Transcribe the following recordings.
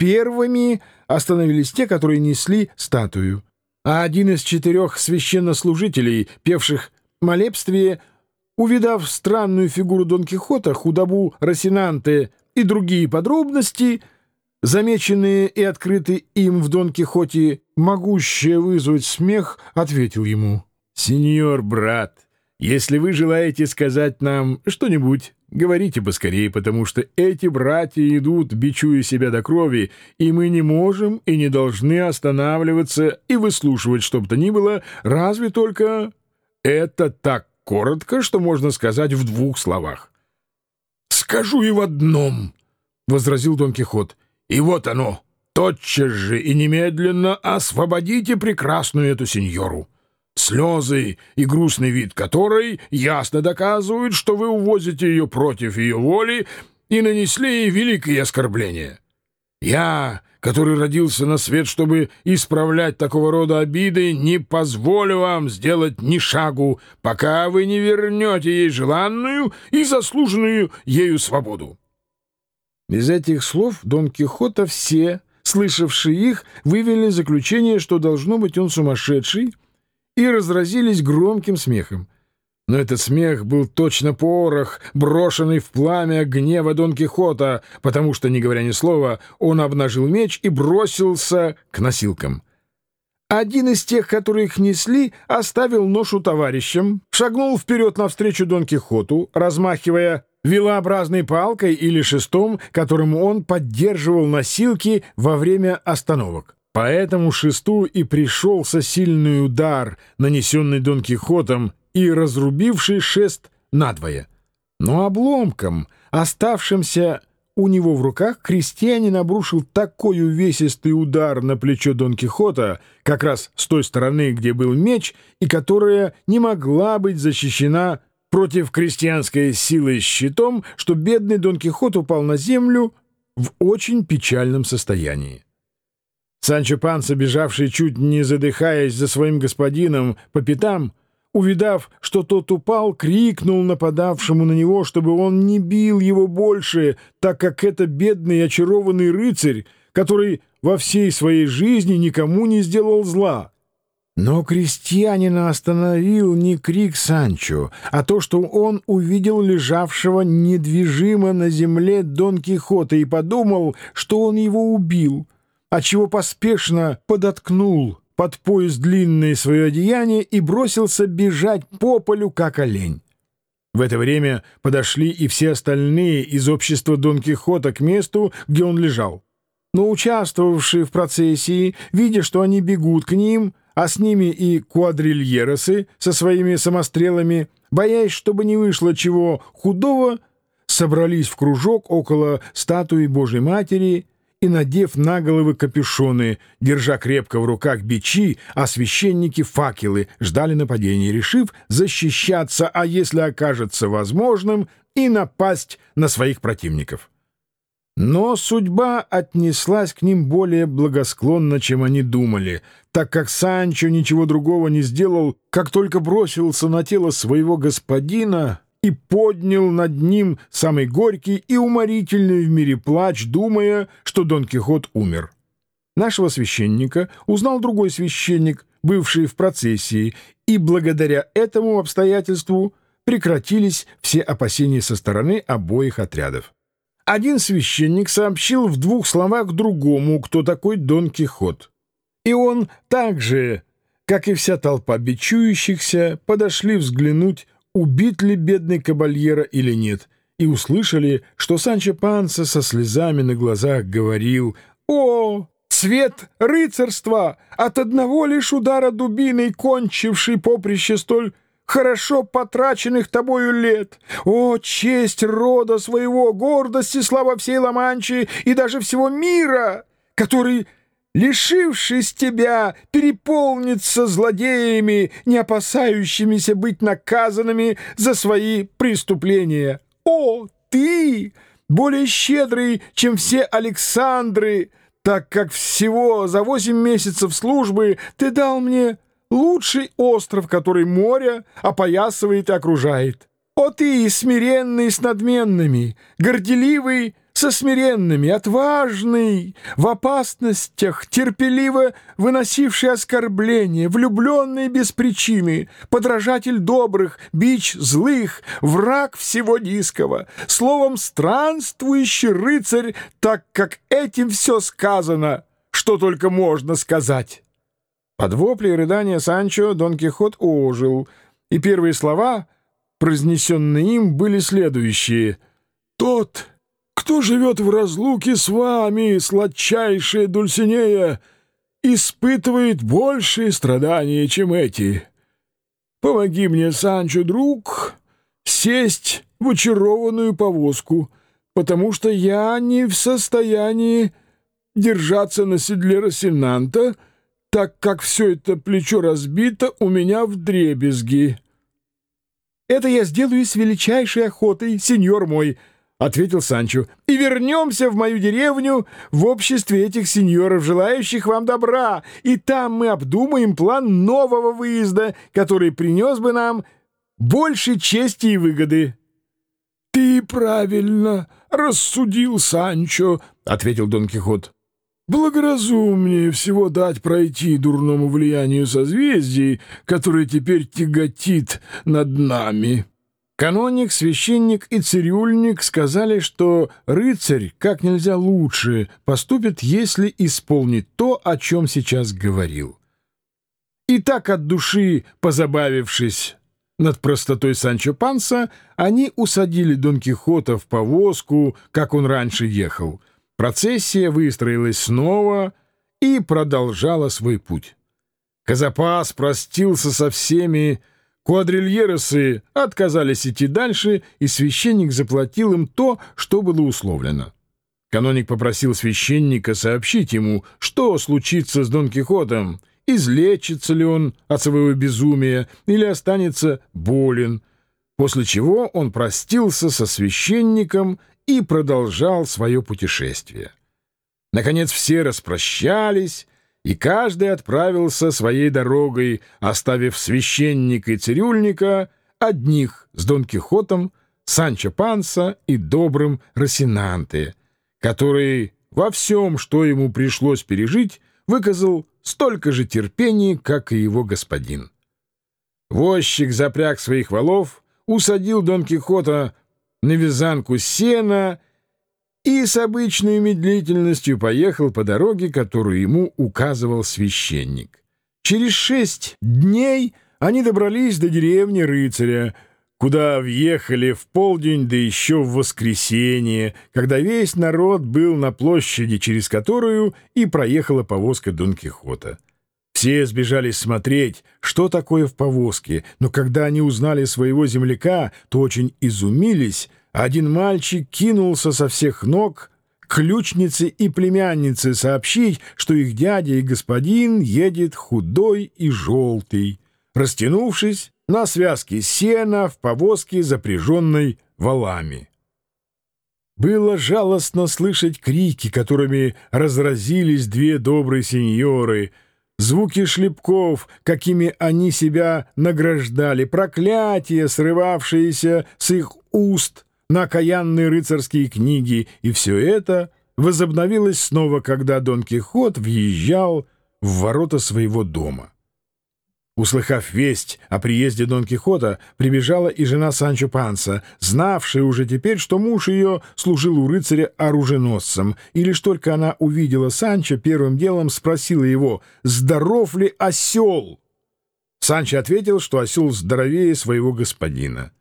Первыми остановились те, которые несли статую. А один из четырех священнослужителей, певших молебствие, увидав странную фигуру Дон Кихота, худобу Росинанте и другие подробности, замеченные и открыты им в Дон Кихоте, могущее вызвать смех, ответил ему. «Сеньор, брат, если вы желаете сказать нам что-нибудь, говорите поскорее, потому что эти братья идут, бичуя себя до крови, и мы не можем и не должны останавливаться и выслушивать что бы то ни было, разве только это так коротко, что можно сказать в двух словах. «Скажу и в одном», — возразил Дон Кихот. «И вот оно, тотчас же и немедленно освободите прекрасную эту сеньору» слезы и грустный вид которой ясно доказывают, что вы увозите ее против ее воли и нанесли ей великое оскорбление. Я, который родился на свет, чтобы исправлять такого рода обиды, не позволю вам сделать ни шагу, пока вы не вернете ей желанную и заслуженную ею свободу. Из этих слов Дон Кихота все, слышавшие их, вывели заключение, что должно быть он сумасшедший, и разразились громким смехом. Но этот смех был точно порох, брошенный в пламя гнева Дон Кихота, потому что, не говоря ни слова, он обнажил меч и бросился к носилкам. Один из тех, которые их несли, оставил ношу товарищам, шагнул вперед навстречу Дон Кихоту, размахивая вилообразной палкой или шестом, которым он поддерживал носилки во время остановок. По этому шесту и пришелся сильный удар, нанесенный Дон Кихотом и разрубивший шест надвое. Но обломком, оставшимся у него в руках, крестьянин обрушил такой увесистый удар на плечо Дон Кихота, как раз с той стороны, где был меч, и которая не могла быть защищена против крестьянской силы щитом, что бедный Дон Кихот упал на землю в очень печальном состоянии. Санчо Панса, бежавший чуть не задыхаясь за своим господином по пятам, увидав, что тот упал, крикнул нападавшему на него, чтобы он не бил его больше, так как это бедный очарованный рыцарь, который во всей своей жизни никому не сделал зла. Но крестьянина остановил не крик Санчо, а то, что он увидел лежавшего недвижимо на земле Дон Кихота и подумал, что он его убил — отчего поспешно подоткнул под пояс длинное свое одеяние и бросился бежать по полю, как олень. В это время подошли и все остальные из общества Дон Кихота к месту, где он лежал. Но участвовавшие в процессии, видя, что они бегут к ним, а с ними и квадрильеросы со своими самострелами, боясь, чтобы не вышло чего худого, собрались в кружок около статуи Божьей Матери и, надев на головы капюшоны, держа крепко в руках бичи, а священники — факелы, ждали нападения, решив защищаться, а если окажется возможным, и напасть на своих противников. Но судьба отнеслась к ним более благосклонно, чем они думали, так как Санчо ничего другого не сделал, как только бросился на тело своего господина и поднял над ним самый горький и уморительный в мире плач, думая, что Дон Кихот умер. Нашего священника узнал другой священник, бывший в процессии, и благодаря этому обстоятельству прекратились все опасения со стороны обоих отрядов. Один священник сообщил в двух словах другому, кто такой Дон Кихот. И он также, как и вся толпа бичующихся, подошли взглянуть, убит ли бедный кабальера или нет, и услышали, что Санчо Панса со слезами на глазах говорил «О, цвет рыцарства! От одного лишь удара дубиной, кончивший поприще столь хорошо потраченных тобою лет! О, честь рода своего, гордость и слава всей Ла-Манчи и даже всего мира, который лишившись тебя, переполнится злодеями, не опасающимися быть наказанными за свои преступления. О, ты, более щедрый, чем все Александры, так как всего за восемь месяцев службы ты дал мне лучший остров, который море опоясывает и окружает. О ты, смиренный с надменными, горделивый со смиренными, отважный, в опасностях, терпеливо выносивший оскорбления, влюбленный без причины, подражатель добрых, бич злых, враг всего низкого, словом, странствующий рыцарь, так как этим все сказано, что только можно сказать. Под вопли и рыдания Санчо Дон Кихот ожил, и первые слова, произнесенные им, были следующие. «Тот, кто живет в разлуке с вами, сладчайшая Дульсинея, испытывает большие страдания, чем эти. Помоги мне, Санчо, друг, сесть в очарованную повозку, потому что я не в состоянии держаться на седле Росинанта, так как все это плечо разбито у меня в дребезги. «Это я сделаю с величайшей охотой, сеньор мой», — ответил Санчо, — «и вернемся в мою деревню в обществе этих сеньоров, желающих вам добра, и там мы обдумаем план нового выезда, который принес бы нам больше чести и выгоды». «Ты правильно рассудил, Санчо», — ответил Дон Кихот. Благоразумнее всего дать пройти дурному влиянию созвездий, которое теперь тяготит над нами. Каноник, священник и цирюльник сказали, что рыцарь как нельзя лучше поступит, если исполнит то, о чем сейчас говорил. И так от души позабавившись над простотой Санчо Панса, они усадили Дон Кихота в повозку, как он раньше ехал — Процессия выстроилась снова и продолжала свой путь. Казапас простился со всеми, квадрильеросы отказались идти дальше, и священник заплатил им то, что было условлено. Каноник попросил священника сообщить ему, что случится с Дон Кихотом, излечится ли он от своего безумия или останется болен, после чего он простился со священником и продолжал свое путешествие. Наконец все распрощались, и каждый отправился своей дорогой, оставив священника и цирюльника одних с Дон Кихотом, Санчо Панса и добрым Росинанте, который во всем, что ему пришлось пережить, выказал столько же терпения, как и его господин. Возчик запряг своих валов, усадил Дон Кихота на вязанку сена и с обычной медлительностью поехал по дороге, которую ему указывал священник. Через шесть дней они добрались до деревни рыцаря, куда въехали в полдень, да еще в воскресенье, когда весь народ был на площади, через которую и проехала повозка Дон Кихота. Все сбежались смотреть, что такое в повозке, но когда они узнали своего земляка, то очень изумились. Один мальчик кинулся со всех ног к ключнице и племяннице сообщить, что их дядя и господин едет худой и желтый, растянувшись на связке сена в повозке, запряженной валами. Было жалостно слышать крики, которыми разразились две добрые сеньоры — звуки шлепков, какими они себя награждали, проклятия, срывавшиеся с их уст на окаянные рыцарские книги, и все это возобновилось снова, когда Дон Кихот въезжал в ворота своего дома. Услыхав весть о приезде Дон Кихота, прибежала и жена Санчо Панса, знавшая уже теперь, что муж ее служил у рыцаря оруженосцем, и лишь только она увидела Санчо, первым делом спросила его, здоров ли осел? Санчо ответил, что осел здоровее своего господина.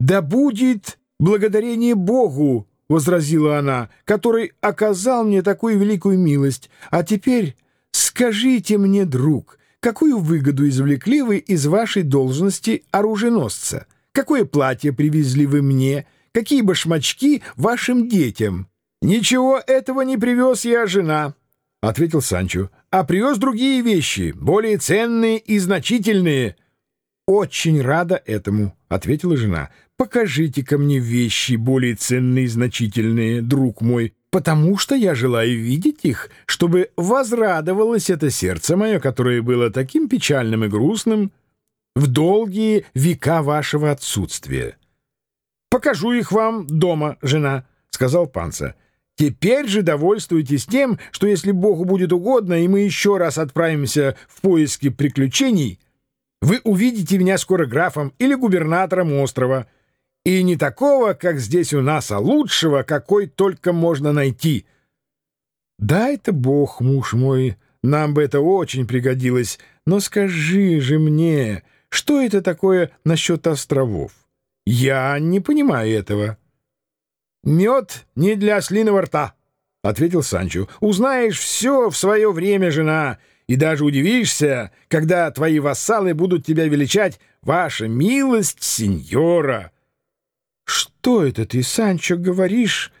«Да будет благодарение Богу!» — возразила она, — который оказал мне такую великую милость. А теперь скажите мне, друг, Какую выгоду извлекли вы из вашей должности оруженосца? Какое платье привезли вы мне? Какие башмачки вашим детям? Ничего этого не привез я, жена, — ответил Санчо, — а привез другие вещи, более ценные и значительные. Очень рада этому, — ответила жена. Покажите-ка мне вещи более ценные и значительные, друг мой, потому что я желаю видеть их, чтобы возрадовалось это сердце мое, которое было таким печальным и грустным в долгие века вашего отсутствия. — Покажу их вам дома, жена, — сказал Панца. Теперь же довольствуйтесь тем, что если Богу будет угодно, и мы еще раз отправимся в поиски приключений, вы увидите меня скоро графом или губернатором острова. И не такого, как здесь у нас, а лучшего, какой только можно найти. Да, это Бог, муж мой, нам бы это очень пригодилось. Но скажи же мне, что это такое насчет островов? Я не понимаю этого. «Мед не для ослиного рта», — ответил Санчо. «Узнаешь все в свое время, жена, и даже удивишься, когда твои вассалы будут тебя величать «Ваша милость, сеньора». «Что это ты, Санчо, говоришь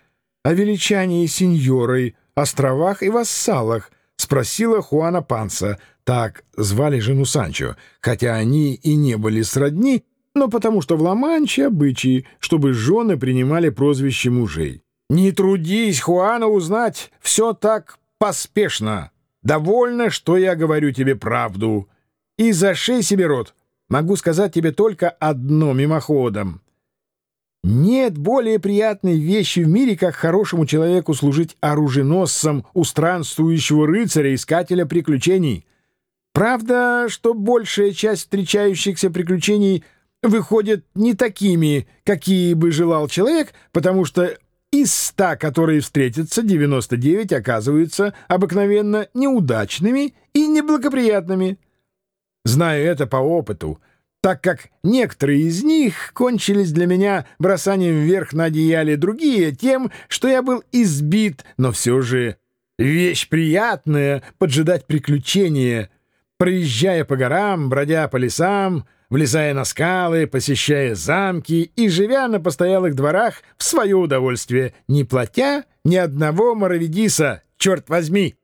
о величании сеньорой, островах и вассалах?» — спросила Хуана Панса. Так звали жену Санчо, хотя они и не были сродни, но потому что в Ла-Манче обычаи, чтобы жены принимали прозвище мужей. «Не трудись, Хуана, узнать все так поспешно. Довольно, что я говорю тебе правду. И зашей себе рот. Могу сказать тебе только одно мимоходом. Нет более приятной вещи в мире, как хорошему человеку служить оруженосцем у странствующего рыцаря-искателя приключений. Правда, что большая часть встречающихся приключений — выходят не такими, какие бы желал человек, потому что из ста, которые встретятся, 99 оказываются обыкновенно неудачными и неблагоприятными. Знаю это по опыту, так как некоторые из них кончились для меня бросанием вверх на одеяле, другие — тем, что я был избит, но все же вещь приятная — поджидать приключения, проезжая по горам, бродя по лесам — влезая на скалы, посещая замки и живя на постоялых дворах в свое удовольствие, не платя ни одного моровидиса, черт возьми!